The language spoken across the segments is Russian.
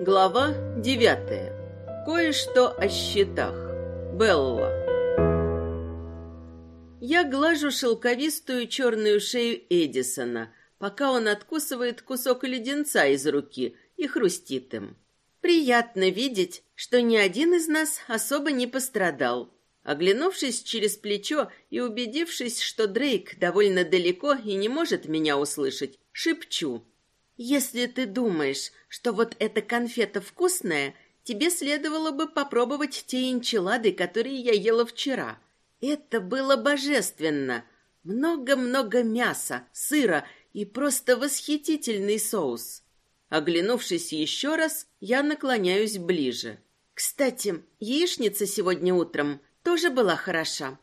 Глава девятая. Кое-что о счетах. Белла. Я глажу шелковистую черную шею Эдисона, пока он откусывает кусок леденца из руки и хрустит им. Приятно видеть, что ни один из нас особо не пострадал. Оглянувшись через плечо и убедившись, что Дрейк довольно далеко и не может меня услышать, шепчу. «Если ты думаешь, что вот эта конфета вкусная, тебе следовало бы попробовать те энчилады, которые я ела вчера. Это было божественно. Много-много мяса, сыра и просто восхитительный соус». Оглянувшись еще раз, я наклоняюсь ближе. «Кстати, яичница сегодня утром тоже была хороша.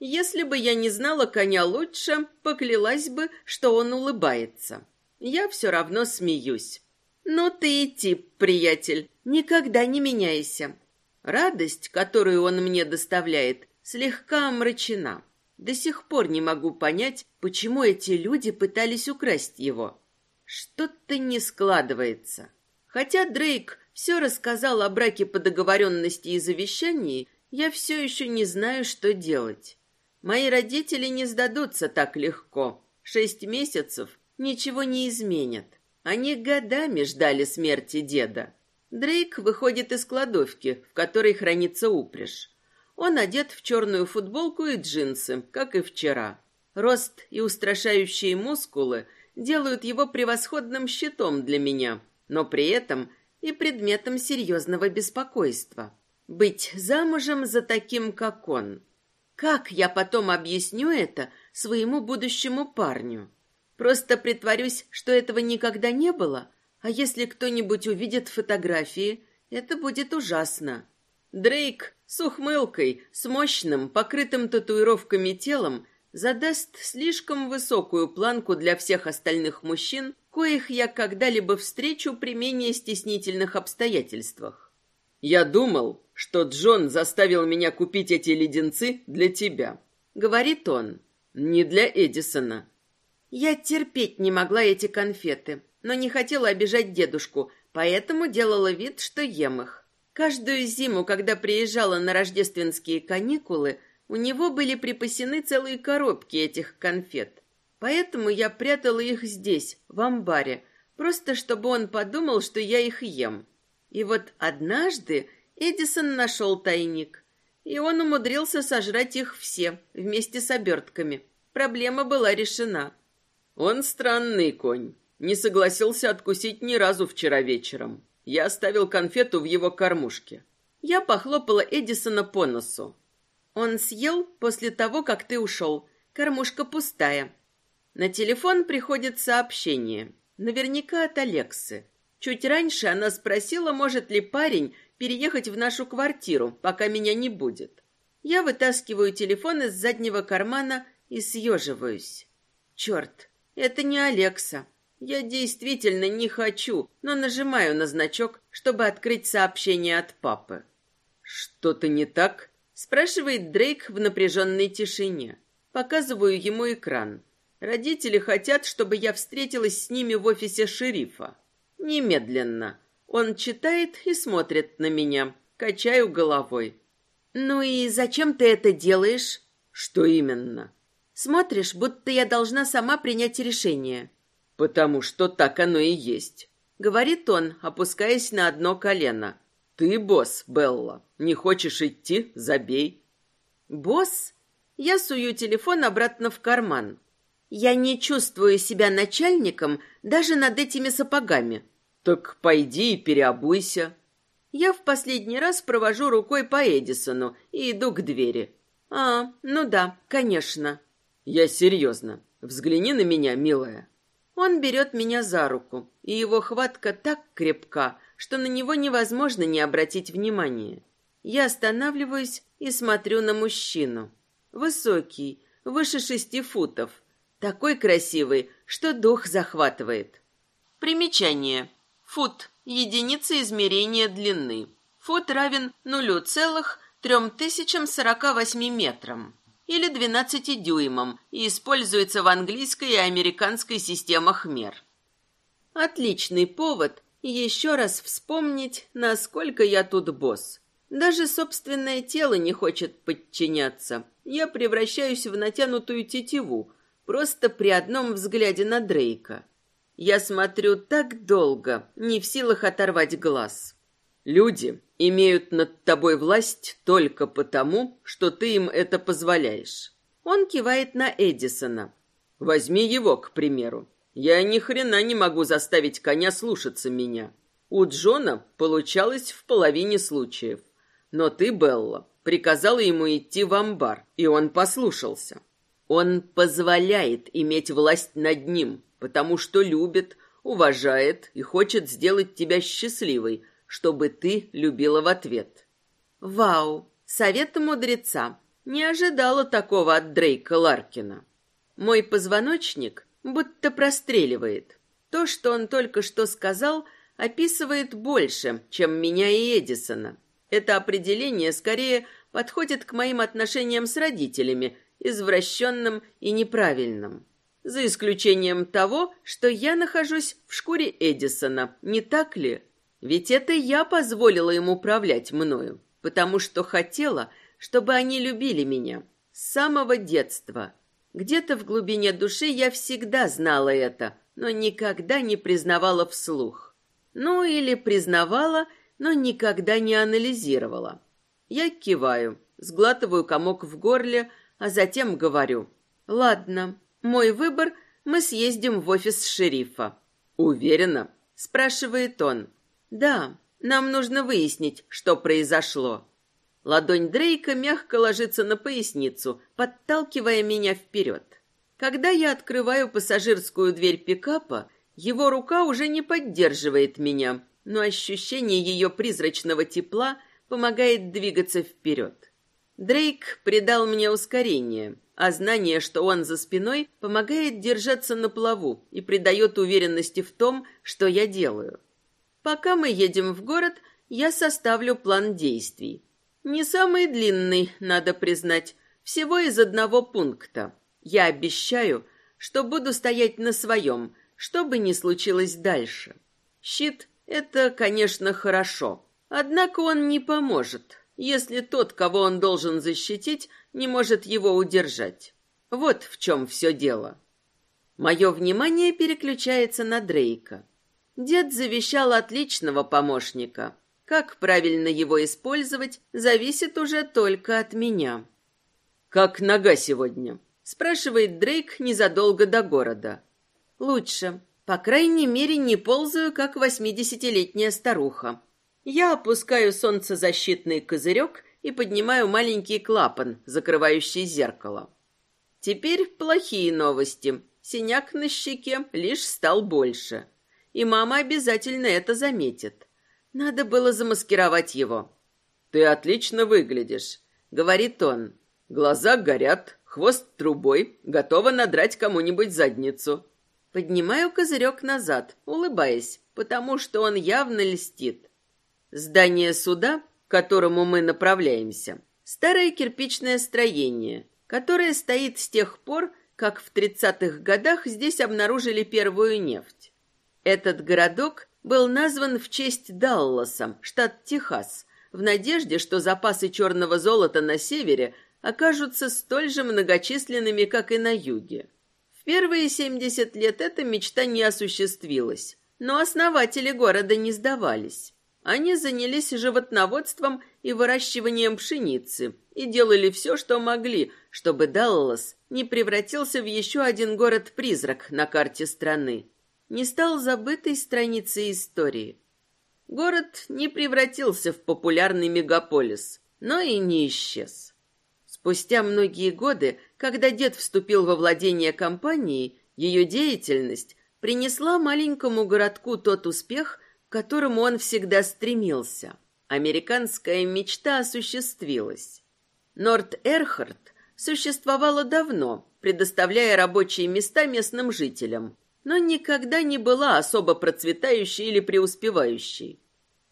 Если бы я не знала коня лучше, поклялась бы, что он улыбается. Я все равно смеюсь. Ну ты и тип, приятель, никогда не меняйся. Радость, которую он мне доставляет, слегка омрачена. До сих пор не могу понять, почему эти люди пытались украсть его. Что-то не складывается. Хотя Дрейк все рассказал о браке по договоренности и завещании, я все еще не знаю, что делать. Мои родители не сдадутся так легко. Шесть месяцев ничего не изменят. Они годами ждали смерти деда. Дрейк выходит из кладовки, в которой хранится упряжь. Он одет в черную футболку и джинсы, как и вчера. Рост и устрашающие мускулы делают его превосходным щитом для меня, но при этом и предметом серьезного беспокойства. Быть замужем за таким, как он. Как я потом объясню это своему будущему парню? Просто притворюсь, что этого никогда не было, а если кто-нибудь увидит фотографии, это будет ужасно. Дрейк с ухмылкой, с мощным, покрытым татуировками телом, задаст слишком высокую планку для всех остальных мужчин, коих я когда-либо встречу при менее стеснительных обстоятельствах. Я думал, что Джон заставил меня купить эти леденцы для тебя, говорит он, не для Эдисона. Я терпеть не могла эти конфеты, но не хотела обижать дедушку, поэтому делала вид, что ем их. Каждую зиму, когда приезжала на рождественские каникулы, у него были припасены целые коробки этих конфет. Поэтому я прятала их здесь, в амбаре, просто чтобы он подумал, что я их ем. И вот однажды Эдисон нашел тайник, и он умудрился сожрать их все вместе с обертками. Проблема была решена. Он странный конь. Не согласился откусить ни разу вчера вечером. Я оставил конфету в его кормушке. Я похлопала Эдисона по носу. Он съел после того, как ты ушел. Кормушка пустая. На телефон приходит сообщение. Наверняка от Алексы. Чуть раньше она спросила, может ли парень переехать в нашу квартиру, пока меня не будет. Я вытаскиваю телефон из заднего кармана и съеживаюсь. Черт, это не Алекса. Я действительно не хочу, но нажимаю на значок, чтобы открыть сообщение от папы. Что-то не так? спрашивает Дрейк в напряженной тишине. Показываю ему экран. Родители хотят, чтобы я встретилась с ними в офисе шерифа. Немедленно. Он читает и смотрит на меня. Качаю головой. Ну и зачем ты это делаешь? Что именно? Смотришь, будто я должна сама принять решение. Потому что так оно и есть, говорит он, опускаясь на одно колено. Ты босс, Белла. Не хочешь идти? Забей. Босс? Я сую телефон обратно в карман. Я не чувствую себя начальником даже над этими сапогами. Так пойди и переобуйся. Я в последний раз провожу рукой по Эдисону и иду к двери. А, ну да, конечно. Я серьезно. Взгляни на меня, милая. Он берет меня за руку, и его хватка так крепка, что на него невозможно не обратить внимания. Я останавливаюсь и смотрю на мужчину. Высокий, выше шести футов. Такой красивый, что дух захватывает. Примечание. Фут – единица измерения длины. Фут равен нулю целых трем тысячам сорока восьми метрам или 12 дюймам и используется в английской и американской системах мер. Отличный повод еще раз вспомнить, насколько я тут босс. Даже собственное тело не хочет подчиняться. Я превращаюсь в натянутую тетиву, просто при одном взгляде на Дрейка. Я смотрю так долго, не в силах оторвать глаз. Люди имеют над тобой власть только потому, что ты им это позволяешь. Он кивает на Эдисона. Возьми его, к примеру. Я ни хрена не могу заставить коня слушаться меня. У Джона получалось в половине случаев. Но ты, Белла, приказала ему идти в амбар, и он послушался. Он позволяет иметь власть над ним, потому что любит, уважает и хочет сделать тебя счастливой, чтобы ты любила в ответ. Вау, совет мудреца. Не ожидала такого от Дрейка Ларкина. Мой позвоночник будто простреливает. То, что он только что сказал, описывает больше, чем меня и Эдисона. Это определение скорее подходит к моим отношениям с родителями, извращенным и неправильным. За исключением того, что я нахожусь в шкуре Эдисона, не так ли? Ведь это я позволила им управлять мною, потому что хотела, чтобы они любили меня с самого детства. Где-то в глубине души я всегда знала это, но никогда не признавала вслух. Ну или признавала, но никогда не анализировала. Я киваю, сглатываю комок в горле, а затем говорю. «Ладно, мой выбор, мы съездим в офис шерифа». «Уверена?» – спрашивает он. «Да, нам нужно выяснить, что произошло». Ладонь Дрейка мягко ложится на поясницу, подталкивая меня вперед. Когда я открываю пассажирскую дверь пикапа, его рука уже не поддерживает меня, но ощущение ее призрачного тепла помогает двигаться вперед. Дрейк придал мне ускорение, а знание, что он за спиной, помогает держаться на плаву и придает уверенности в том, что я делаю. Пока мы едем в город, я составлю план действий. Не самый длинный, надо признать, всего из одного пункта. Я обещаю, что буду стоять на своем, что бы ни случилось дальше. Щит это, конечно, хорошо. Однако он не поможет, если тот, кого он должен защитить, не может его удержать. Вот в чем все дело. Мое внимание переключается на Дрейка. Дед завещал отличного помощника. Как правильно его использовать, зависит уже только от меня. «Как нога сегодня?» – спрашивает Дрейк незадолго до города. «Лучше. По крайней мере, не ползаю, как восьмидесятилетняя старуха. Я опускаю солнцезащитный козырек и поднимаю маленький клапан, закрывающий зеркало. Теперь плохие новости. Синяк на щеке лишь стал больше. И мама обязательно это заметит. Надо было замаскировать его. «Ты отлично выглядишь», — говорит он. «Глаза горят, хвост трубой, готова надрать кому-нибудь задницу». Поднимаю козырек назад, улыбаясь, потому что он явно льстит. Здание суда, к которому мы направляемся, старое кирпичное строение, которое стоит с тех пор, как в 30-х годах здесь обнаружили первую нефть. Этот городок был назван в честь Далласа, штат Техас, в надежде, что запасы черного золота на севере окажутся столь же многочисленными, как и на юге первые 70 лет эта мечта не осуществилась, но основатели города не сдавались. Они занялись животноводством и выращиванием пшеницы и делали все, что могли, чтобы Даллас не превратился в еще один город-призрак на карте страны, не стал забытой страницей истории. Город не превратился в популярный мегаполис, но и не исчез. Спустя многие годы, когда дед вступил во владение компанией, ее деятельность принесла маленькому городку тот успех, к которому он всегда стремился. Американская мечта осуществилась. Норт-Эрхард существовала давно, предоставляя рабочие места местным жителям, но никогда не была особо процветающей или преуспевающей.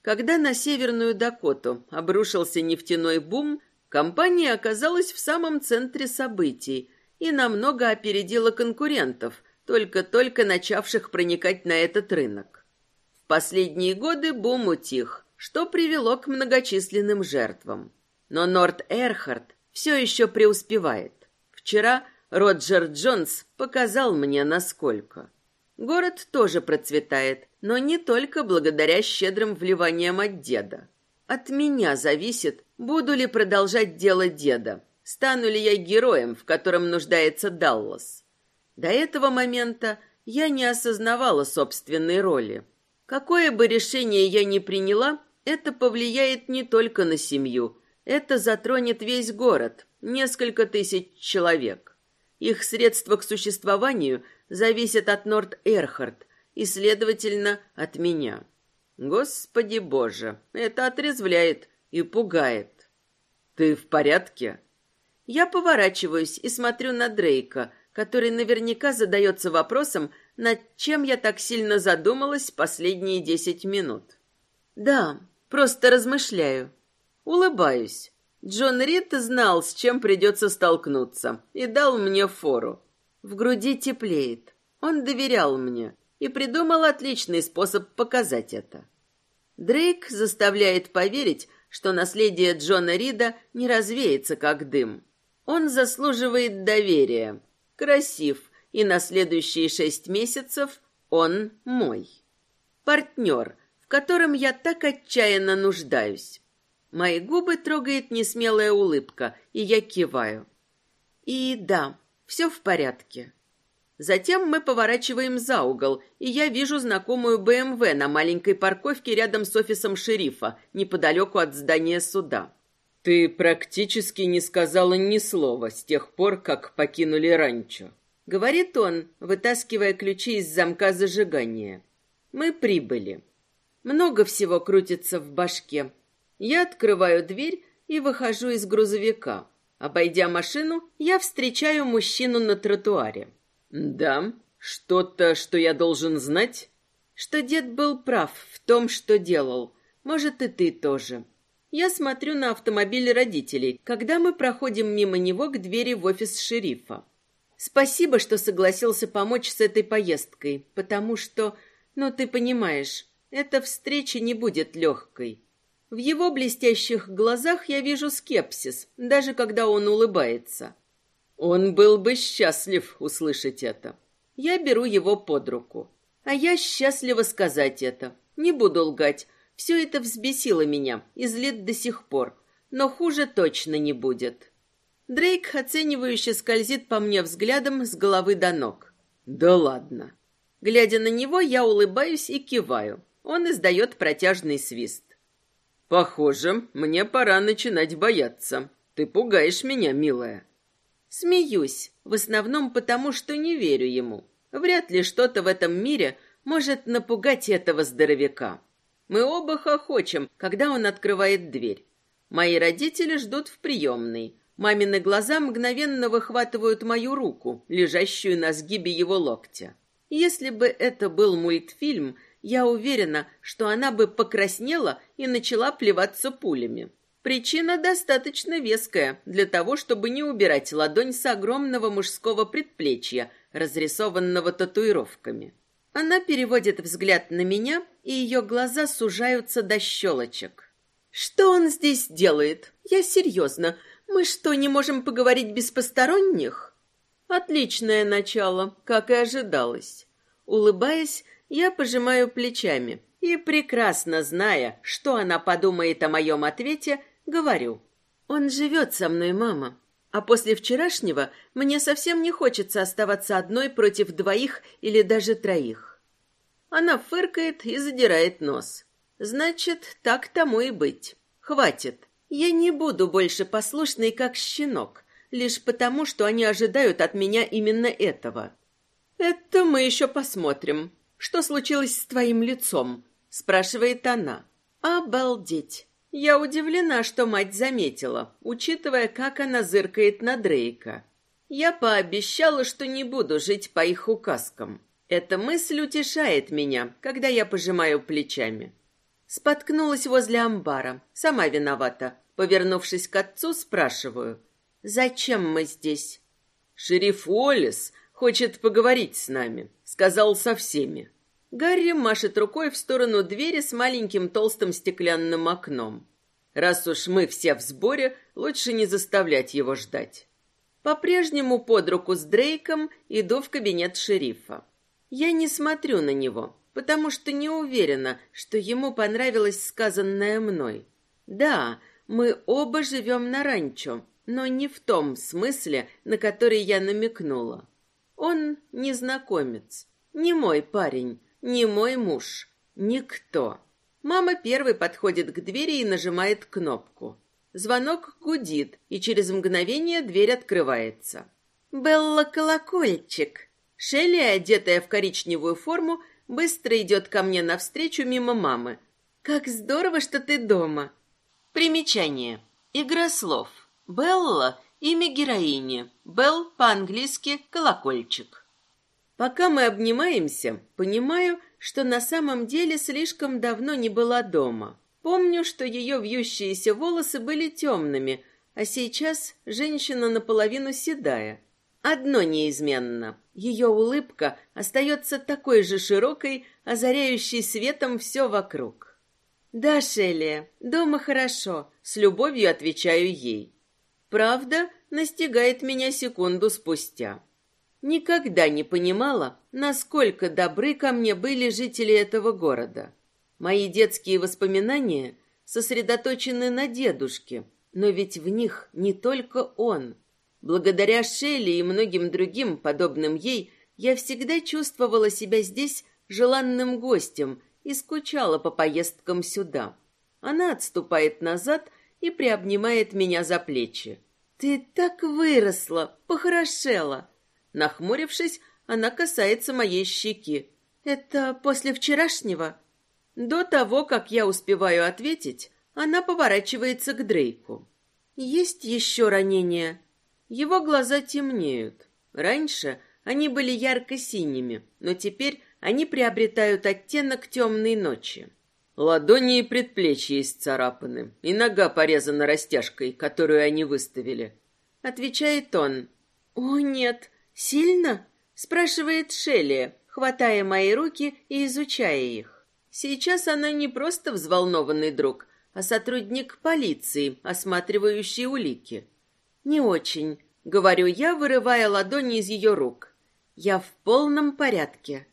Когда на Северную Дакоту обрушился нефтяной бум, Компания оказалась в самом центре событий и намного опередила конкурентов, только-только начавших проникать на этот рынок. В последние годы бум утих, что привело к многочисленным жертвам. Но Норт Эрхард все еще преуспевает. Вчера Роджер Джонс показал мне, насколько. Город тоже процветает, но не только благодаря щедрым вливаниям от деда. От меня зависит, буду ли продолжать дело деда, стану ли я героем, в котором нуждается Даллас. До этого момента я не осознавала собственной роли. Какое бы решение я ни приняла, это повлияет не только на семью, это затронет весь город, несколько тысяч человек. Их средства к существованию зависят от Норд-Эрхард и, следовательно, от меня. Господи Боже, это отрезвляет и пугает. Ты в порядке? Я поворачиваюсь и смотрю на Дрейка, который наверняка задается вопросом, над чем я так сильно задумалась последние десять минут. Да, просто размышляю. Улыбаюсь. Джон Рид знал, с чем придется столкнуться, и дал мне фору. В груди теплеет. Он доверял мне и придумал отличный способ показать это. Дрейк заставляет поверить, что наследие Джона Рида не развеется как дым. Он заслуживает доверия, красив, и на следующие шесть месяцев он мой. Партнер, в котором я так отчаянно нуждаюсь. Мои губы трогает несмелая улыбка, и я киваю. И да, все в порядке. Затем мы поворачиваем за угол, и я вижу знакомую БМВ на маленькой парковке рядом с офисом шерифа, неподалеку от здания суда. Ты практически не сказала ни слова с тех пор, как покинули ранчо, говорит он, вытаскивая ключи из замка зажигания. Мы прибыли. Много всего крутится в башке. Я открываю дверь и выхожу из грузовика. Обойдя машину, я встречаю мужчину на тротуаре. Да, что-то, что я должен знать? Что дед был прав в том, что делал. Может, и ты тоже. Я смотрю на автомобиль родителей, когда мы проходим мимо него к двери в офис шерифа. Спасибо, что согласился помочь с этой поездкой, потому что, ну, ты понимаешь, эта встреча не будет легкой. В его блестящих глазах я вижу скепсис, даже когда он улыбается. Он был бы счастлив услышать это. Я беру его под руку. А я счастлива сказать это. Не буду лгать. Все это взбесило меня и злит до сих пор. Но хуже точно не будет. Дрейк оценивающе скользит по мне взглядом с головы до ног. Да ладно. Глядя на него, я улыбаюсь и киваю. Он издает протяжный свист. Похоже, мне пора начинать бояться. Ты пугаешь меня, милая. Смеюсь, в основном потому, что не верю ему. Вряд ли что-то в этом мире может напугать этого здоровяка. Мы оба хохочем, когда он открывает дверь. Мои родители ждут в приемной. Мамины глаза мгновенно выхватывают мою руку, лежащую на сгибе его локтя. Если бы это был мультфильм, я уверена, что она бы покраснела и начала плеваться пулями. Причина достаточно веская для того, чтобы не убирать ладонь с огромного мужского предплечья, разрисованного татуировками. Она переводит взгляд на меня, и ее глаза сужаются до щелочек. «Что он здесь делает? Я серьезно. Мы что, не можем поговорить без посторонних?» Отличное начало, как и ожидалось. Улыбаясь, я пожимаю плечами и, прекрасно зная, что она подумает о моем ответе, говорю. «Он живет со мной, мама. А после вчерашнего мне совсем не хочется оставаться одной против двоих или даже троих. Она фыркает и задирает нос. Значит, так тому и быть. Хватит. Я не буду больше послушной, как щенок, лишь потому, что они ожидают от меня именно этого. Это мы еще посмотрим. Что случилось с твоим лицом? спрашивает она. Обалдеть. Я удивлена, что мать заметила, учитывая, как она зыркает на Дрейка. Я пообещала, что не буду жить по их указкам. Эта мысль утешает меня, когда я пожимаю плечами. Споткнулась возле амбара. Сама виновата. Повернувшись к отцу, спрашиваю. «Зачем мы здесь?» «Шериф Уоллес хочет поговорить с нами», — сказал со всеми. Гарри машет рукой в сторону двери с маленьким толстым стеклянным окном. Раз уж мы все в сборе, лучше не заставлять его ждать. По-прежнему под руку с Дрейком иду в кабинет шерифа. Я не смотрю на него, потому что не уверена, что ему понравилось сказанное мной. Да, мы оба живем на ранчо, но не в том смысле, на который я намекнула. Он незнакомец, не мой парень, не мой муж, никто. Мама первой подходит к двери и нажимает кнопку. Звонок гудит, и через мгновение дверь открывается. «Белла Колокольчик!» Шелли, одетая в коричневую форму, быстро идет ко мне навстречу мимо мамы. «Как здорово, что ты дома!» Примечание. Игра слов. Белла – имя героини. Белл по-английски «колокольчик». Пока мы обнимаемся, понимаю, что на самом деле слишком давно не была дома. Помню, что ее вьющиеся волосы были темными, а сейчас женщина наполовину седая. Одно неизменно. Ее улыбка остается такой же широкой, озаряющей светом все вокруг. «Да, Шелия, дома хорошо», — с любовью отвечаю ей. Правда настигает меня секунду спустя. Никогда не понимала, насколько добры ко мне были жители этого города. Мои детские воспоминания сосредоточены на дедушке, но ведь в них не только он. Благодаря Шелли и многим другим, подобным ей, я всегда чувствовала себя здесь желанным гостем и скучала по поездкам сюда. Она отступает назад и приобнимает меня за плечи. «Ты так выросла, похорошела!» Нахмурившись, она касается моей щеки. «Это после вчерашнего?» До того, как я успеваю ответить, она поворачивается к Дрейку. Есть еще ранения. Его глаза темнеют. Раньше они были ярко-синими, но теперь они приобретают оттенок темной ночи. Ладони и предплечья исцарапаны, и нога порезана растяжкой, которую они выставили. Отвечает он. «О, нет, сильно?» Спрашивает Шелли, хватая мои руки и изучая их. Сейчас она не просто взволнованный друг, а сотрудник полиции, осматривающий улики. Не очень, говорю я, вырывая ладони из ее рук. Я в полном порядке.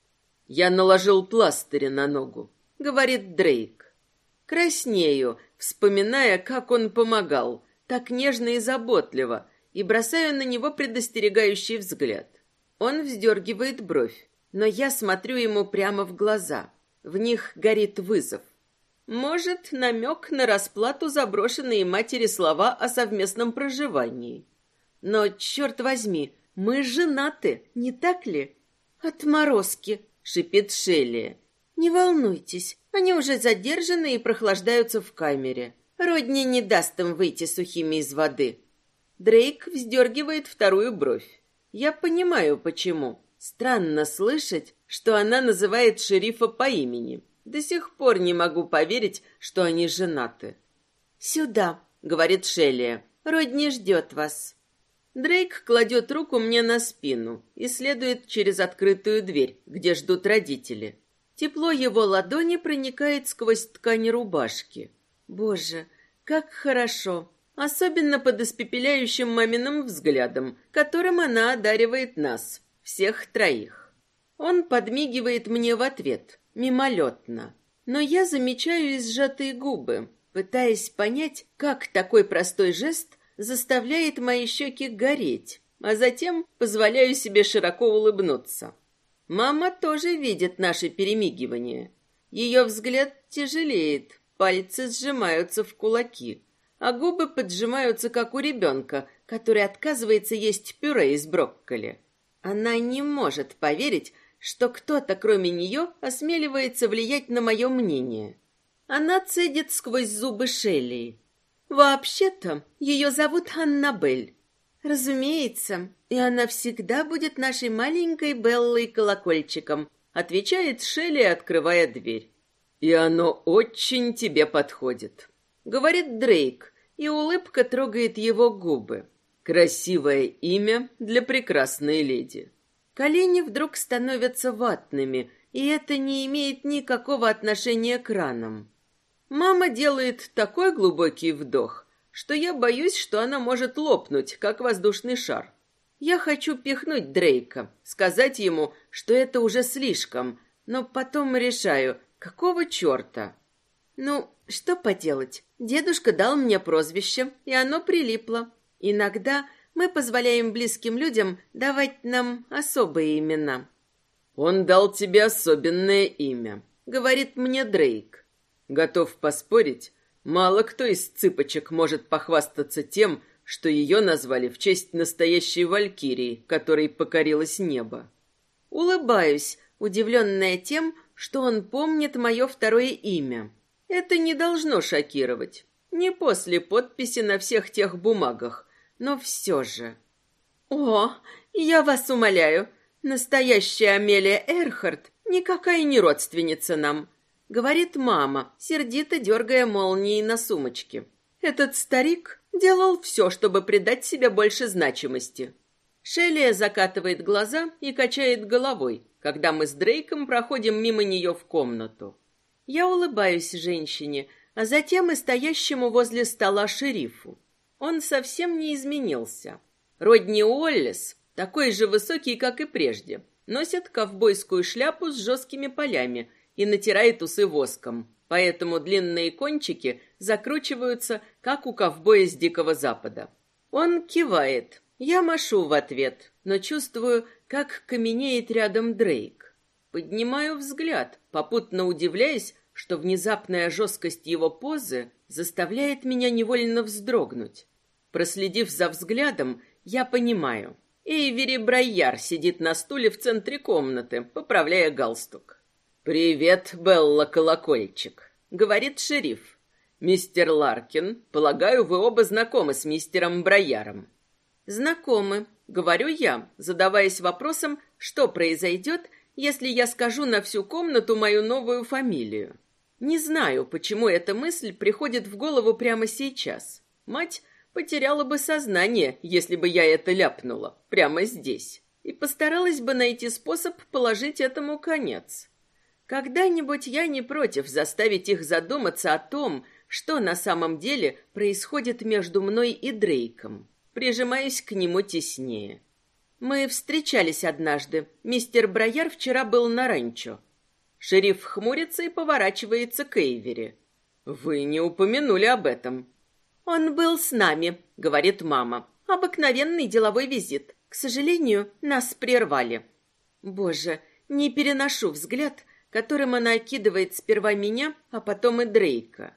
Я наложил пластыри на ногу, говорит Дрейк. Краснею, вспоминая, как он помогал, так нежно и заботливо, и бросаю на него предостерегающий взгляд. Он вздергивает бровь, но я смотрю ему прямо в глаза. В них горит вызов. Может, намек на расплату за брошенные матери слова о совместном проживании. Но, черт возьми, мы женаты, не так ли? Отморозки, шипит Шелли. Не волнуйтесь, они уже задержаны и прохлаждаются в камере. Родни не даст им выйти сухими из воды. Дрейк вздергивает вторую бровь. Я понимаю, почему. Странно слышать, что она называет шерифа по имени. До сих пор не могу поверить, что они женаты. «Сюда», — говорит Шелли. «Родни ждет вас». Дрейк кладет руку мне на спину и следует через открытую дверь, где ждут родители. Тепло его ладони проникает сквозь ткань рубашки. Боже, как хорошо! Особенно под испепеляющим маминым взглядом, которым она одаривает нас, всех троих. Он подмигивает мне в ответ, мимолетно. Но я замечаю и сжатые губы, пытаясь понять, как такой простой жест заставляет мои щеки гореть, а затем позволяю себе широко улыбнуться. Мама тоже видит наше перемигивание. Ее взгляд тяжелеет, пальцы сжимаются в кулаки, а губы поджимаются, как у ребенка, который отказывается есть пюре из брокколи. Она не может поверить, что кто-то, кроме нее, осмеливается влиять на мое мнение. Она цедит сквозь зубы Шелли. Вообще-то, ее зовут Аннабель. Разумеется, и она всегда будет нашей маленькой Беллой колокольчиком, отвечает Шелли, открывая дверь. И оно очень тебе подходит, говорит Дрейк, и улыбка трогает его губы. Красивое имя для прекрасной леди. Колени вдруг становятся ватными, и это не имеет никакого отношения к ранам. Мама делает такой глубокий вдох, что я боюсь, что она может лопнуть, как воздушный шар. Я хочу пихнуть Дрейка, сказать ему, что это уже слишком, но потом решаю, какого черта? Ну, что поделать? Дедушка дал мне прозвище, и оно прилипло. Иногда мы позволяем близким людям давать нам особые имена. Он дал тебе особенное имя, говорит мне Дрейк. Готов поспорить, мало кто из цыпочек может похвастаться тем, что ее назвали в честь настоящей валькирии, которой покорилось небо. Улыбаюсь, удивленная тем, что он помнит мое второе имя. Это не должно шокировать. Не после подписи на всех тех бумагах, но все же. О, я вас умоляю, настоящая Амелия Эрхард никакая не родственница нам, говорит мама, сердито дергая молнией на сумочке. Этот старик делал все, чтобы придать себе больше значимости. Шелия закатывает глаза и качает головой, когда мы с Дрейком проходим мимо нее в комнату. Я улыбаюсь женщине, а затем и стоящему возле стола шерифу. Он совсем не изменился. Родни Уоллес, такой же высокий, как и прежде, носит ковбойскую шляпу с жесткими полями и натирает усы воском, поэтому длинные кончики закручиваются, как у ковбоя с Дикого Запада. Он кивает. Я машу в ответ, но чувствую, как каменеет рядом Дрейк. Поднимаю взгляд, попутно удивляясь, что внезапная жесткость его позы заставляет меня невольно вздрогнуть. Проследив за взглядом, я понимаю. Эйвери Брайяр сидит на стуле в центре комнаты, поправляя галстук. «Привет, Белла Колокольчик», — говорит шериф. «Мистер Ларкин, полагаю, вы оба знакомы с мистером Брайяром». «Знакомы», — говорю я, задаваясь вопросом, что произойдет, если я скажу на всю комнату мою новую фамилию. Не знаю, почему эта мысль приходит в голову прямо сейчас. Мать потеряла бы сознание, если бы я это ляпнула прямо здесь, и постаралась бы найти способ положить этому конец. Когда-нибудь я не против заставить их задуматься о том, что на самом деле происходит между мной и Дрейком. Прижимаюсь к нему теснее. Мы встречались однажды. Мистер Брояр вчера был на ранчо. Шериф хмурится и поворачивается к Эйвери. «Вы не упомянули об этом». «Он был с нами», — говорит мама. «Обыкновенный деловой визит. К сожалению, нас прервали». Боже, не переношу взгляд, которым она окидывает сперва меня, а потом и Дрейка.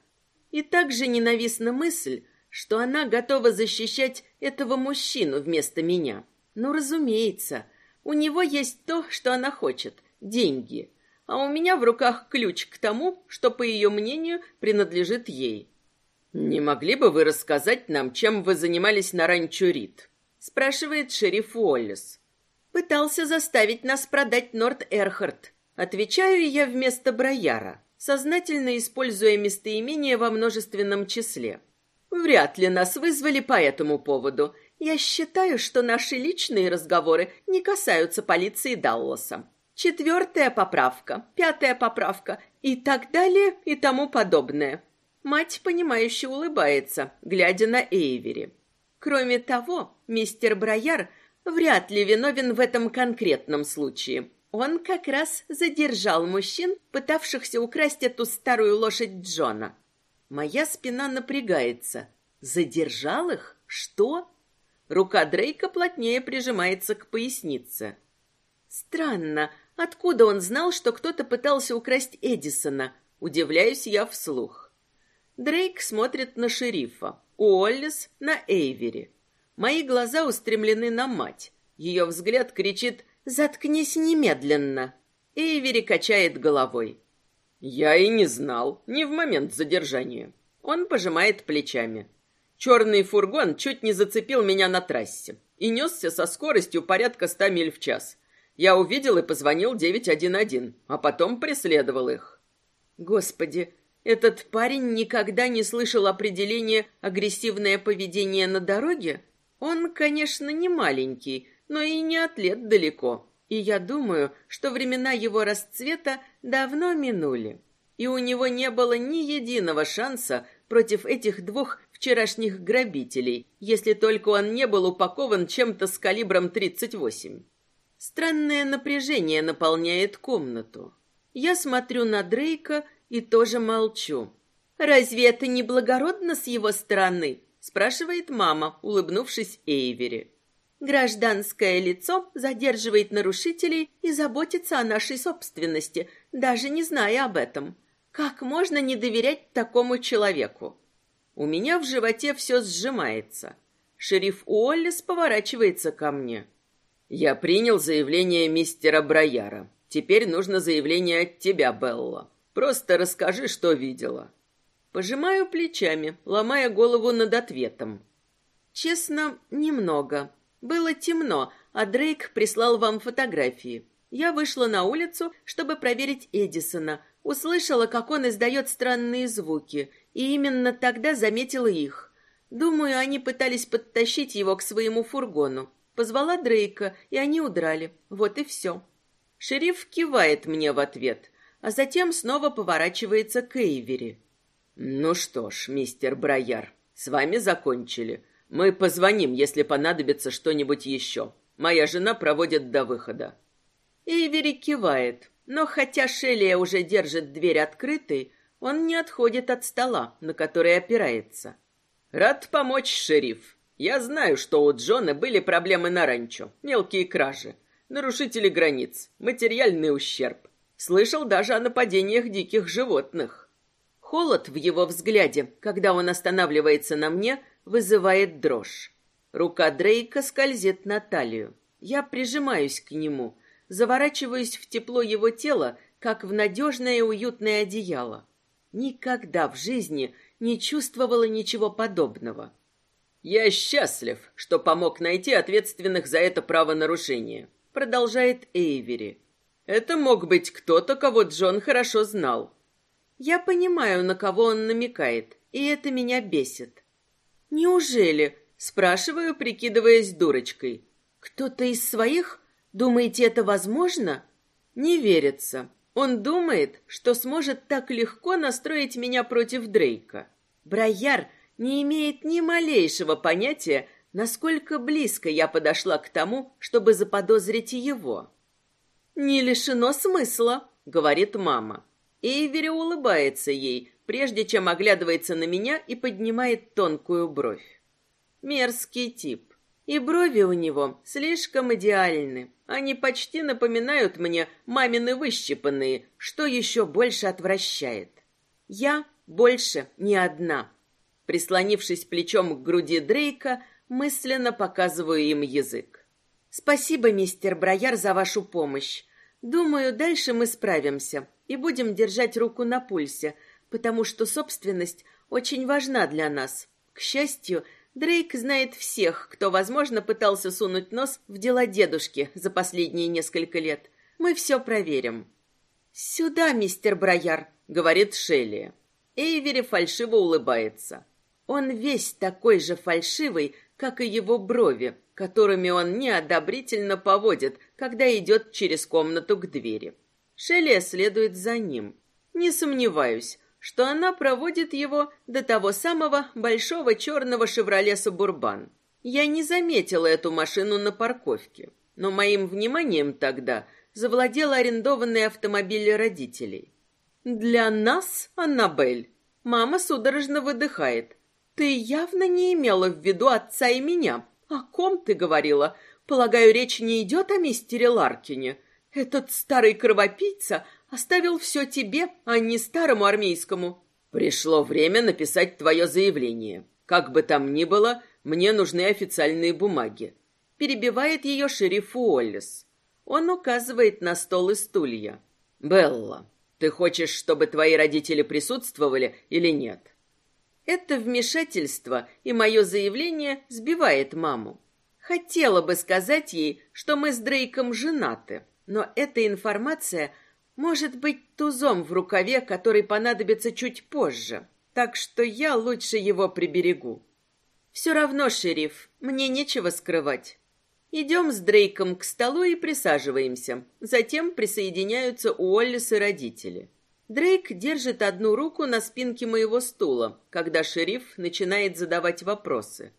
И также ненавистна мысль, что она готова защищать этого мужчину вместо меня. Ну, разумеется, у него есть то, что она хочет — деньги а у меня в руках ключ к тому, что, по ее мнению, принадлежит ей. «Не могли бы вы рассказать нам, чем вы занимались на ранчо Рид?» — спрашивает шериф Уоллес. «Пытался заставить нас продать Норт Эрхард. Отвечаю я вместо Брояра, сознательно используя местоимение во множественном числе. Вряд ли нас вызвали по этому поводу. Я считаю, что наши личные разговоры не касаются полиции Далласа четвертая поправка, пятая поправка и так далее и тому подобное. Мать, понимающе улыбается, глядя на Эйвери. Кроме того, мистер Брояр вряд ли виновен в этом конкретном случае. Он как раз задержал мужчин, пытавшихся украсть эту старую лошадь Джона. Моя спина напрягается. Задержал их? Что? Рука Дрейка плотнее прижимается к пояснице. Странно, Откуда он знал, что кто-то пытался украсть Эдисона? Удивляюсь я вслух. Дрейк смотрит на шерифа, Уоллес на Эйвери. Мои глаза устремлены на мать. Ее взгляд кричит «Заткнись немедленно!» Эйвери качает головой. «Я и не знал, не в момент задержания». Он пожимает плечами. Черный фургон чуть не зацепил меня на трассе и несся со скоростью порядка ста миль в час. Я увидел и позвонил 911, а потом преследовал их. Господи, этот парень никогда не слышал определения агрессивное поведение на дороге? Он, конечно, не маленький, но и не атлет далеко. И я думаю, что времена его расцвета давно минули. И у него не было ни единого шанса против этих двух вчерашних грабителей, если только он не был упакован чем-то с калибром 38. Странное напряжение наполняет комнату. Я смотрю на Дрейка и тоже молчу. «Разве это не благородно с его стороны?» спрашивает мама, улыбнувшись Эйвери. Гражданское лицо задерживает нарушителей и заботится о нашей собственности, даже не зная об этом. Как можно не доверять такому человеку? У меня в животе все сжимается. Шериф Уоллес поворачивается ко мне. Я принял заявление мистера Брояра. Теперь нужно заявление от тебя, Белла. Просто расскажи, что видела. Пожимаю плечами, ломая голову над ответом. Честно, немного. Было темно, а Дрейк прислал вам фотографии. Я вышла на улицу, чтобы проверить Эдисона. Услышала, как он издает странные звуки, и именно тогда заметила их. Думаю, они пытались подтащить его к своему фургону. Позвала Дрейка, и они удрали. Вот и все. Шериф кивает мне в ответ, а затем снова поворачивается к Эйвери. Ну что ж, мистер Брояр, с вами закончили. Мы позвоним, если понадобится что-нибудь еще. Моя жена проводит до выхода. Эйвери кивает, но хотя Шелия уже держит дверь открытой, он не отходит от стола, на который опирается. Рад помочь, шериф. Я знаю, что у Джона были проблемы на ранчо, мелкие кражи, нарушители границ, материальный ущерб. Слышал даже о нападениях диких животных. Холод в его взгляде, когда он останавливается на мне, вызывает дрожь. Рука Дрейка скользит на талию. Я прижимаюсь к нему, заворачиваюсь в тепло его тела, как в надежное уютное одеяло. Никогда в жизни не чувствовала ничего подобного. «Я счастлив, что помог найти ответственных за это правонарушение», продолжает Эйвери. «Это мог быть кто-то, кого Джон хорошо знал. Я понимаю, на кого он намекает, и это меня бесит. Неужели, спрашиваю, прикидываясь дурочкой, кто-то из своих? Думаете, это возможно? Не верится. Он думает, что сможет так легко настроить меня против Дрейка. Брояр не имеет ни малейшего понятия, насколько близко я подошла к тому, чтобы заподозрить его. «Не лишено смысла», — говорит мама. Эйвери улыбается ей, прежде чем оглядывается на меня и поднимает тонкую бровь. Мерзкий тип. И брови у него слишком идеальны. Они почти напоминают мне мамины выщипанные, что еще больше отвращает. Я больше не одна. Прислонившись плечом к груди Дрейка, мысленно показываю им язык. Спасибо, мистер Брояр, за вашу помощь. Думаю, дальше мы справимся и будем держать руку на пульсе, потому что собственность очень важна для нас. К счастью, Дрейк знает всех, кто, возможно, пытался сунуть нос в дела дедушки за последние несколько лет. Мы все проверим. «Сюда, мистер Брояр», — говорит Шелли. Эйвери фальшиво улыбается. Он весь такой же фальшивый, как и его брови, которыми он неодобрительно поводит, когда идет через комнату к двери. Шелли следует за ним. Не сомневаюсь, что она проводит его до того самого большого черного «Шевроле Субурбан». Я не заметила эту машину на парковке, но моим вниманием тогда завладел арендованный автомобиль родителей. «Для нас, Аннабель?» Мама судорожно выдыхает. «Ты явно не имела в виду отца и меня. О ком ты говорила? Полагаю, речь не идет о мистере Ларкине. Этот старый кровопийца оставил все тебе, а не старому армейскому. Пришло время написать твое заявление. Как бы там ни было, мне нужны официальные бумаги. Перебивает ее шериф Уоллес. Он указывает на стол и стулья. Белла, ты хочешь, чтобы твои родители присутствовали или нет? Это вмешательство и мое заявление сбивает маму. Хотела бы сказать ей, что мы с Дрейком женаты, но эта информация может быть тузом в рукаве, который понадобится чуть позже, так что я лучше его приберегу. Все равно, шериф, мне нечего скрывать. Идем с Дрейком к столу и присаживаемся. Затем присоединяются Уоллес и родители. Дрейк держит одну руку на спинке моего стула, когда шериф начинает задавать вопросы.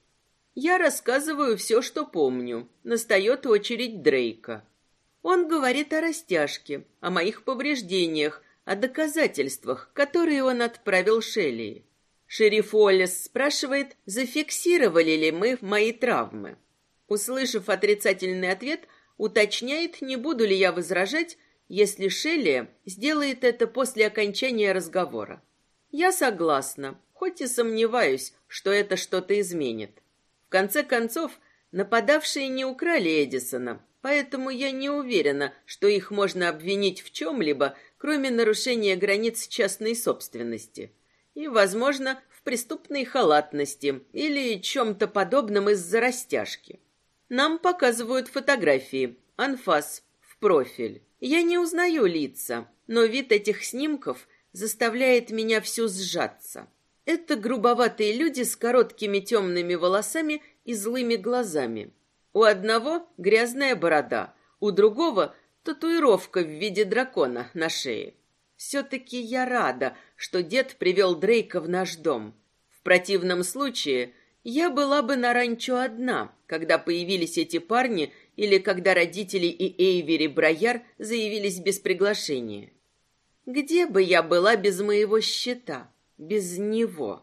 Я рассказываю все, что помню. Настает очередь Дрейка. Он говорит о растяжке, о моих повреждениях, о доказательствах, которые он отправил Шелли. Шериф Уоллес спрашивает, зафиксировали ли мы мои травмы. Услышав отрицательный ответ, уточняет, не буду ли я возражать, если Шелли сделает это после окончания разговора. Я согласна, хоть и сомневаюсь, что это что-то изменит. В конце концов, нападавшие не украли Эдисона, поэтому я не уверена, что их можно обвинить в чем-либо, кроме нарушения границ частной собственности. И, возможно, в преступной халатности или чем-то подобном из-за растяжки. Нам показывают фотографии. Анфас. В профиль. Я не узнаю лица, но вид этих снимков заставляет меня всю сжаться. Это грубоватые люди с короткими темными волосами и злыми глазами. У одного грязная борода, у другого татуировка в виде дракона на шее. Все-таки я рада, что дед привел Дрейка в наш дом. В противном случае я была бы на ранчо одна, когда появились эти парни или когда родители и Эйвери Брояр заявились без приглашения. Где бы я была без моего счета, без него?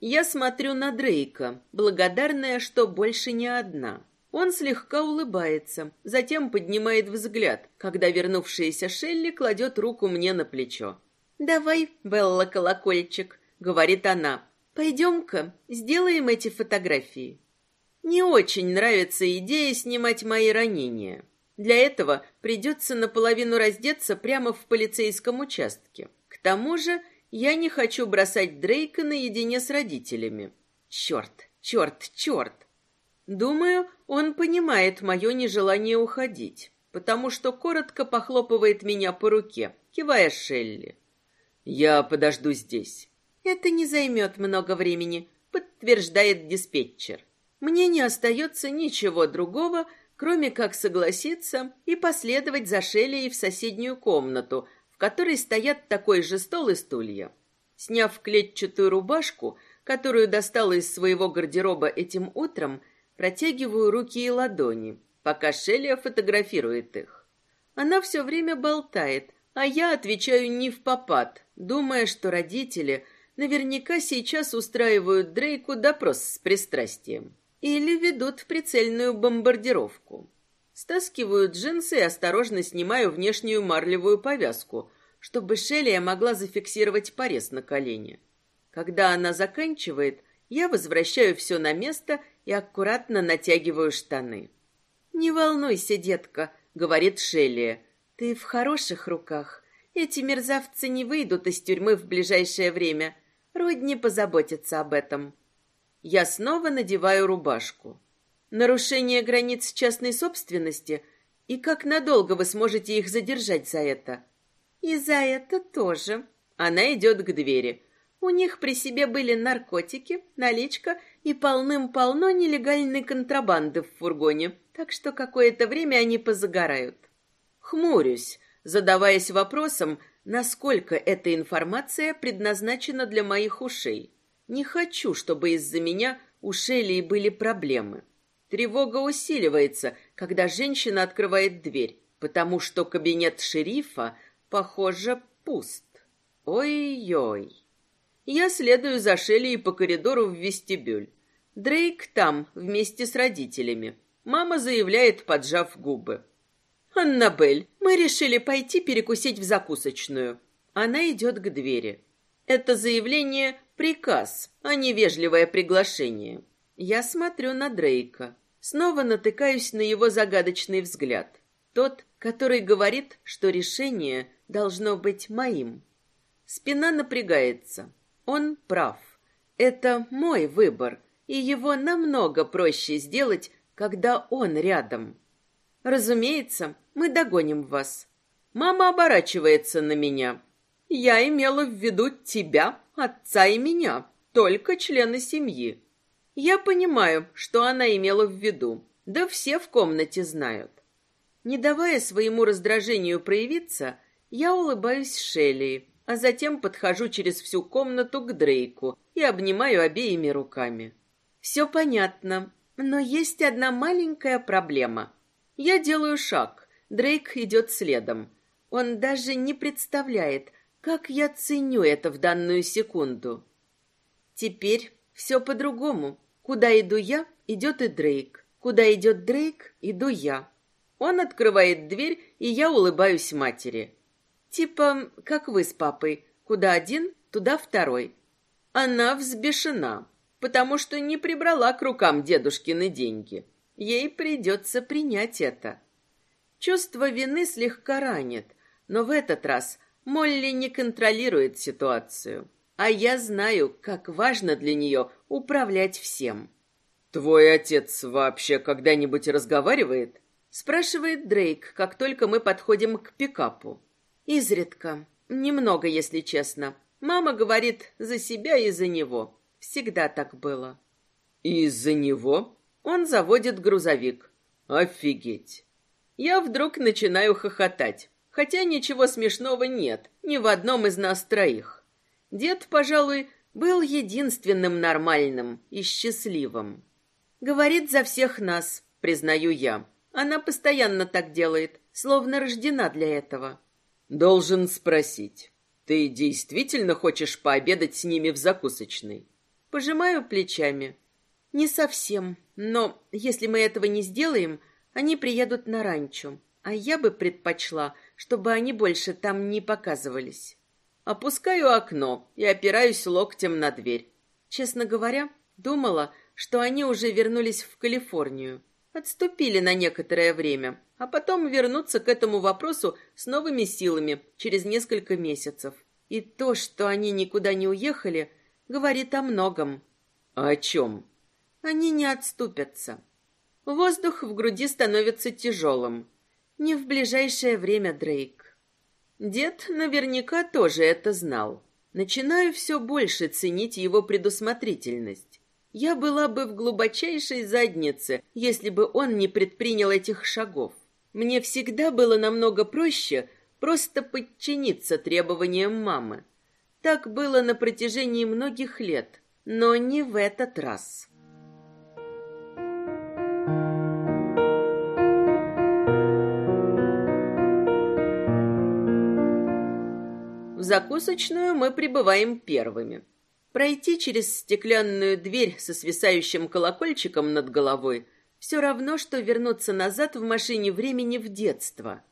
Я смотрю на Дрейка, благодарная, что больше не одна. Он слегка улыбается, затем поднимает взгляд, когда вернувшаяся Шелли кладет руку мне на плечо. «Давай, Белла Колокольчик», — говорит она, Пойдем-ка, сделаем эти фотографии. Не очень нравится идея снимать мои ранения. Для этого придется наполовину раздеться прямо в полицейском участке. К тому же я не хочу бросать Дрейка наедине с родителями. Черт, черт, черт. Думаю, он понимает мое нежелание уходить, потому что коротко похлопывает меня по руке, кивая Шелли. «Я подожду здесь. Это не займет много времени, подтверждает диспетчер. Мне не остается ничего другого, кроме как согласиться и последовать за Шеллей в соседнюю комнату, в которой стоят такой же стол и стулья. Сняв клетчатую рубашку, которую достала из своего гардероба этим утром, протягиваю руки и ладони, пока Шелли фотографирует их. Она все время болтает, а я отвечаю не в попад, думая, что родители – наверняка сейчас устраивают Дрейку допрос с пристрастием. Или ведут прицельную бомбардировку. Стаскиваю джинсы и осторожно снимаю внешнюю марлевую повязку, чтобы Шелия могла зафиксировать порез на колене. Когда она заканчивает, я возвращаю все на место и аккуратно натягиваю штаны. «Не волнуйся, детка», — говорит Шелия. «Ты в хороших руках. Эти мерзавцы не выйдут из тюрьмы в ближайшее время. Родни позаботится об этом. Я снова надеваю рубашку. Нарушение границ частной собственности и как надолго вы сможете их задержать за это? И за это тоже. Она идет к двери. У них при себе были наркотики, наличка и полным-полно нелегальной контрабанды в фургоне, так что какое-то время они позагорают. Хмурюсь, задаваясь вопросом, насколько эта информация предназначена для моих ушей. Не хочу, чтобы из-за меня у Шелли были проблемы. Тревога усиливается, когда женщина открывает дверь, потому что кабинет шерифа, похоже, пуст. Ой-ой. Я следую за Шелли по коридору в вестибюль. Дрейк там, вместе с родителями. Мама заявляет, поджав губы. «Аннабель, мы решили пойти перекусить в закусочную». Она идет к двери. Это заявление — приказ, а не вежливое приглашение. Я смотрю на Дрейка. Снова натыкаюсь на его загадочный взгляд. Тот, который говорит, что решение должно быть моим. Спина напрягается. Он прав. Это мой выбор, и его намного проще сделать, когда он рядом. Разумеется, мы догоним вас. Мама оборачивается на меня. Я имела в виду тебя, отца и меня, только члены семьи. Я понимаю, что она имела в виду. Да все в комнате знают. Не давая своему раздражению проявиться, я улыбаюсь Шелли, а затем подхожу через всю комнату к Дрейку и обнимаю обеими руками. Все понятно, но есть одна маленькая проблема. Я делаю шаг, Дрейк идет следом. Он даже не представляет, как я ценю это в данную секунду. Теперь все по-другому. Куда иду я, идет и Дрейк. Куда идет Дрейк, иду я. Он открывает дверь, и я улыбаюсь матери. Типа, как вы с папой. Куда один, туда второй. Она взбешена, потому что не прибрала к рукам дедушкины деньги. Ей придется принять это. Чувство вины слегка ранит, но в этот раз Молли не контролирует ситуацию. А я знаю, как важно для нее управлять всем. «Твой отец вообще когда-нибудь разговаривает?» Спрашивает Дрейк, как только мы подходим к пикапу. Изредка. Немного, если честно. Мама говорит за себя и за него. Всегда так было. Из-за него? Он заводит грузовик. Офигеть. Я вдруг начинаю хохотать. Хотя ничего смешного нет ни в одном из нас троих. Дед, пожалуй, был единственным нормальным и счастливым. Говорит за всех нас, признаю я. Она постоянно так делает, словно рождена для этого. Должен спросить. Ты действительно хочешь пообедать с ними в закусочной? Пожимаю плечами. Не совсем, но если мы этого не сделаем, они приедут на ранчо, а я бы предпочла, чтобы они больше там не показывались. Опускаю окно и опираюсь локтем на дверь. Честно говоря, думала, что они уже вернулись в Калифорнию. Отступили на некоторое время, а потом вернутся к этому вопросу с новыми силами через несколько месяцев. И то, что они никуда не уехали, говорит о многом. А о чем? Они не отступятся. Воздух в груди становится тяжелым. Не в ближайшее время, Дрейк. Дед наверняка тоже это знал. Начинаю все больше ценить его предусмотрительность. Я была бы в глубочайшей заднице, если бы он не предпринял этих шагов. Мне всегда было намного проще просто подчиниться требованиям мамы. Так было на протяжении многих лет, но не в этот раз. В закусочную мы прибываем первыми. Пройти через стеклянную дверь со свисающим колокольчиком над головой все равно, что вернуться назад в машине времени в детство.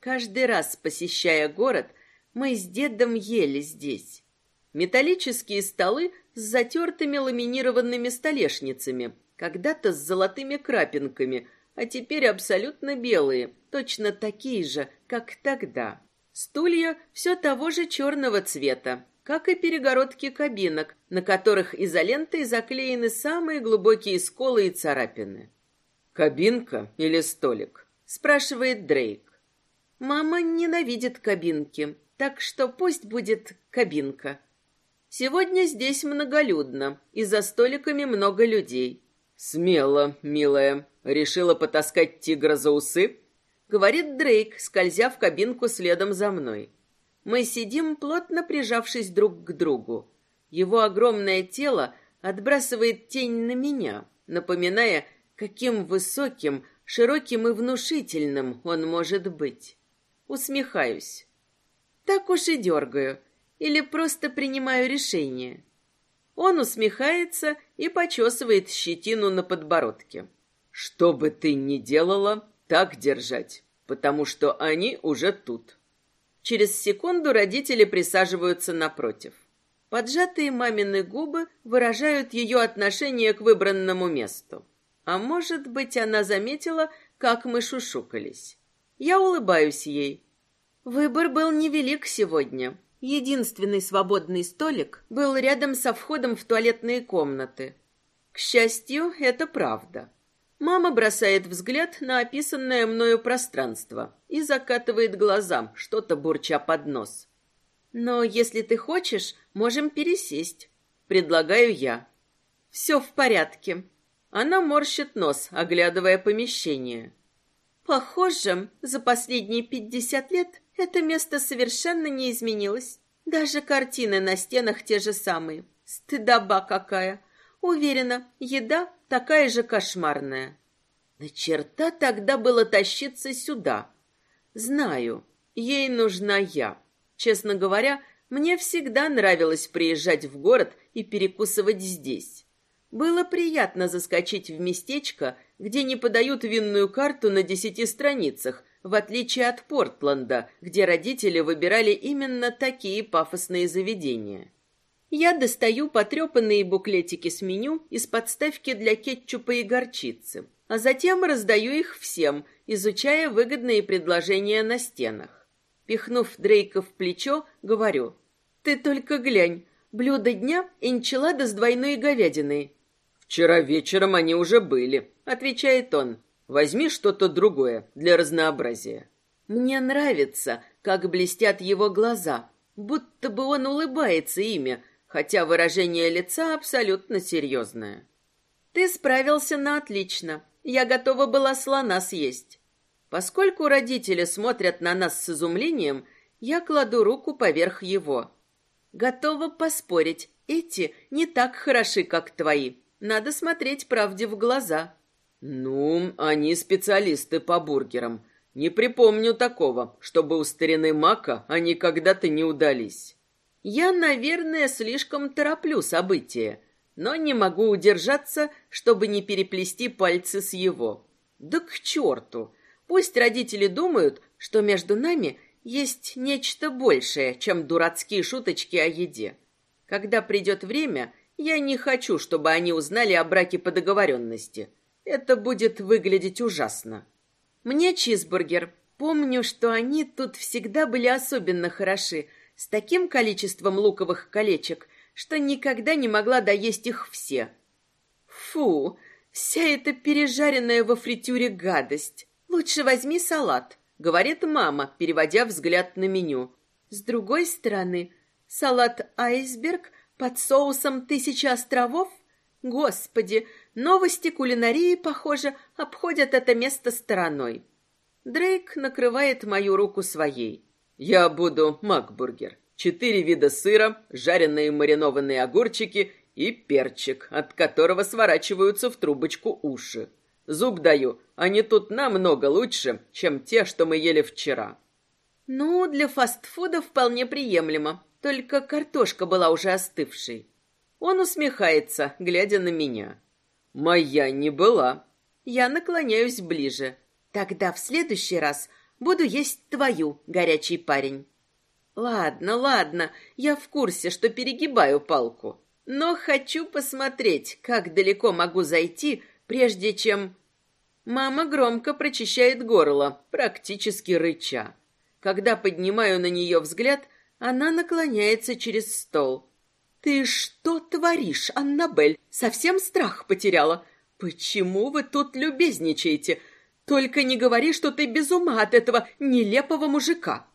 Каждый раз, посещая город, мы с дедом ели здесь. Металлические столы с затертыми ламинированными столешницами, когда-то с золотыми крапинками, а теперь абсолютно белые, точно такие же, как тогда. Стулья все того же черного цвета, как и перегородки кабинок, на которых изолентой заклеены самые глубокие сколы и царапины. «Кабинка или столик?» – спрашивает Дрейк. «Мама ненавидит кабинки, так что пусть будет кабинка». Сегодня здесь многолюдно, и за столиками много людей. «Смело, милая. Решила потаскать тигра за усы?» говорит Дрейк, скользя в кабинку следом за мной. Мы сидим, плотно прижавшись друг к другу. Его огромное тело отбрасывает тень на меня, напоминая, каким высоким, широким и внушительным он может быть. Усмехаюсь. Так уж и дергаю. Или просто принимаю решение. Он усмехается и почесывает щетину на подбородке. Что бы ты ни делала, так держать, потому что они уже тут. Через секунду родители присаживаются напротив. Поджатые мамины губы выражают ее отношение к выбранному месту. А может быть, она заметила, как мы шушукались. Я улыбаюсь ей. Выбор был невелик сегодня. Единственный свободный столик был рядом со входом в туалетные комнаты. К счастью, это правда. Мама бросает взгляд на описанное мною пространство и закатывает глаза, что-то бурча под нос. «Но если ты хочешь, можем пересесть», — предлагаю я. «Все в порядке». Она морщит нос, оглядывая помещение. Похоже, за последние пятьдесят лет это место совершенно не изменилось. Даже картины на стенах те же самые. Стыдоба какая. Уверена, еда такая же кошмарная. На черта тогда было тащиться сюда. Знаю, ей нужна я. Честно говоря, мне всегда нравилось приезжать в город и перекусывать здесь. Было приятно заскочить в местечко, где не подают винную карту на десяти страницах, в отличие от Портленда, где родители выбирали именно такие пафосные заведения. Я достаю потрепанные буклетики с меню из подставки для кетчупа и горчицы, а затем раздаю их всем, изучая выгодные предложения на стенах. Пихнув Дрейка в плечо, говорю, «Ты только глянь, блюдо дня – энчилада с двойной говядиной, «Вчера вечером они уже были», — отвечает он. «Возьми что-то другое для разнообразия». Мне нравится, как блестят его глаза, будто бы он улыбается ими, хотя выражение лица абсолютно серьезное. «Ты справился на отлично. Я готова была слона съесть». Поскольку родители смотрят на нас с изумлением, я кладу руку поверх его. Готова поспорить, эти не так хороши, как твои. Надо смотреть правде в глаза. Ну, они специалисты по бургерам. Не припомню такого, чтобы у старины Мака они когда-то не удались. Я, наверное, слишком тороплю события, но не могу удержаться, чтобы не переплести пальцы с его. Да к черту! Пусть родители думают, что между нами есть нечто большее, чем дурацкие шуточки о еде. Когда придет время, я не хочу, чтобы они узнали о браке по договоренности. Это будет выглядеть ужасно. Мне чизбургер. Помню, что они тут всегда были особенно хороши, с таким количеством луковых колечек, что никогда не могла доесть их все. Фу, вся эта пережаренная во фритюре гадость. Лучше возьми салат, говорит мама, переводя взгляд на меню. С другой стороны, салат айсберг под соусом тысячи островов? Господи, новости кулинарии, похоже, обходят это место стороной. Дрейк накрывает мою руку своей. Я буду макбургер. Четыре вида сыра, жареные маринованные огурчики и перчик, от которого сворачиваются в трубочку уши. Зуб даю, они тут намного лучше, чем те, что мы ели вчера. Ну, для фастфуда вполне приемлемо. Только картошка была уже остывшей. Он усмехается, глядя на меня. Моя не была. Я наклоняюсь ближе. Тогда в следующий раз буду есть твою, горячий парень. Ладно, ладно, я в курсе, что перегибаю палку. Но хочу посмотреть, как далеко могу зайти, прежде чем... Мама громко прочищает горло, практически рыча. Когда поднимаю на нее взгляд, она наклоняется через стол. «Ты что творишь, Аннабель? Совсем страх потеряла? Почему вы тут любезничаете? Только не говори, что ты без ума от этого нелепого мужика».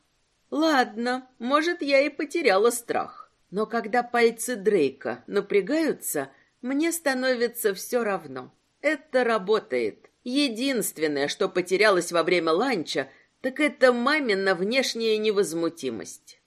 Ладно, может, я и потеряла страх. Но когда пальцы Дрейка напрягаются, мне становится все равно. Это работает. Единственное, что потерялось во время ланча, так это мамина внешняя невозмутимость.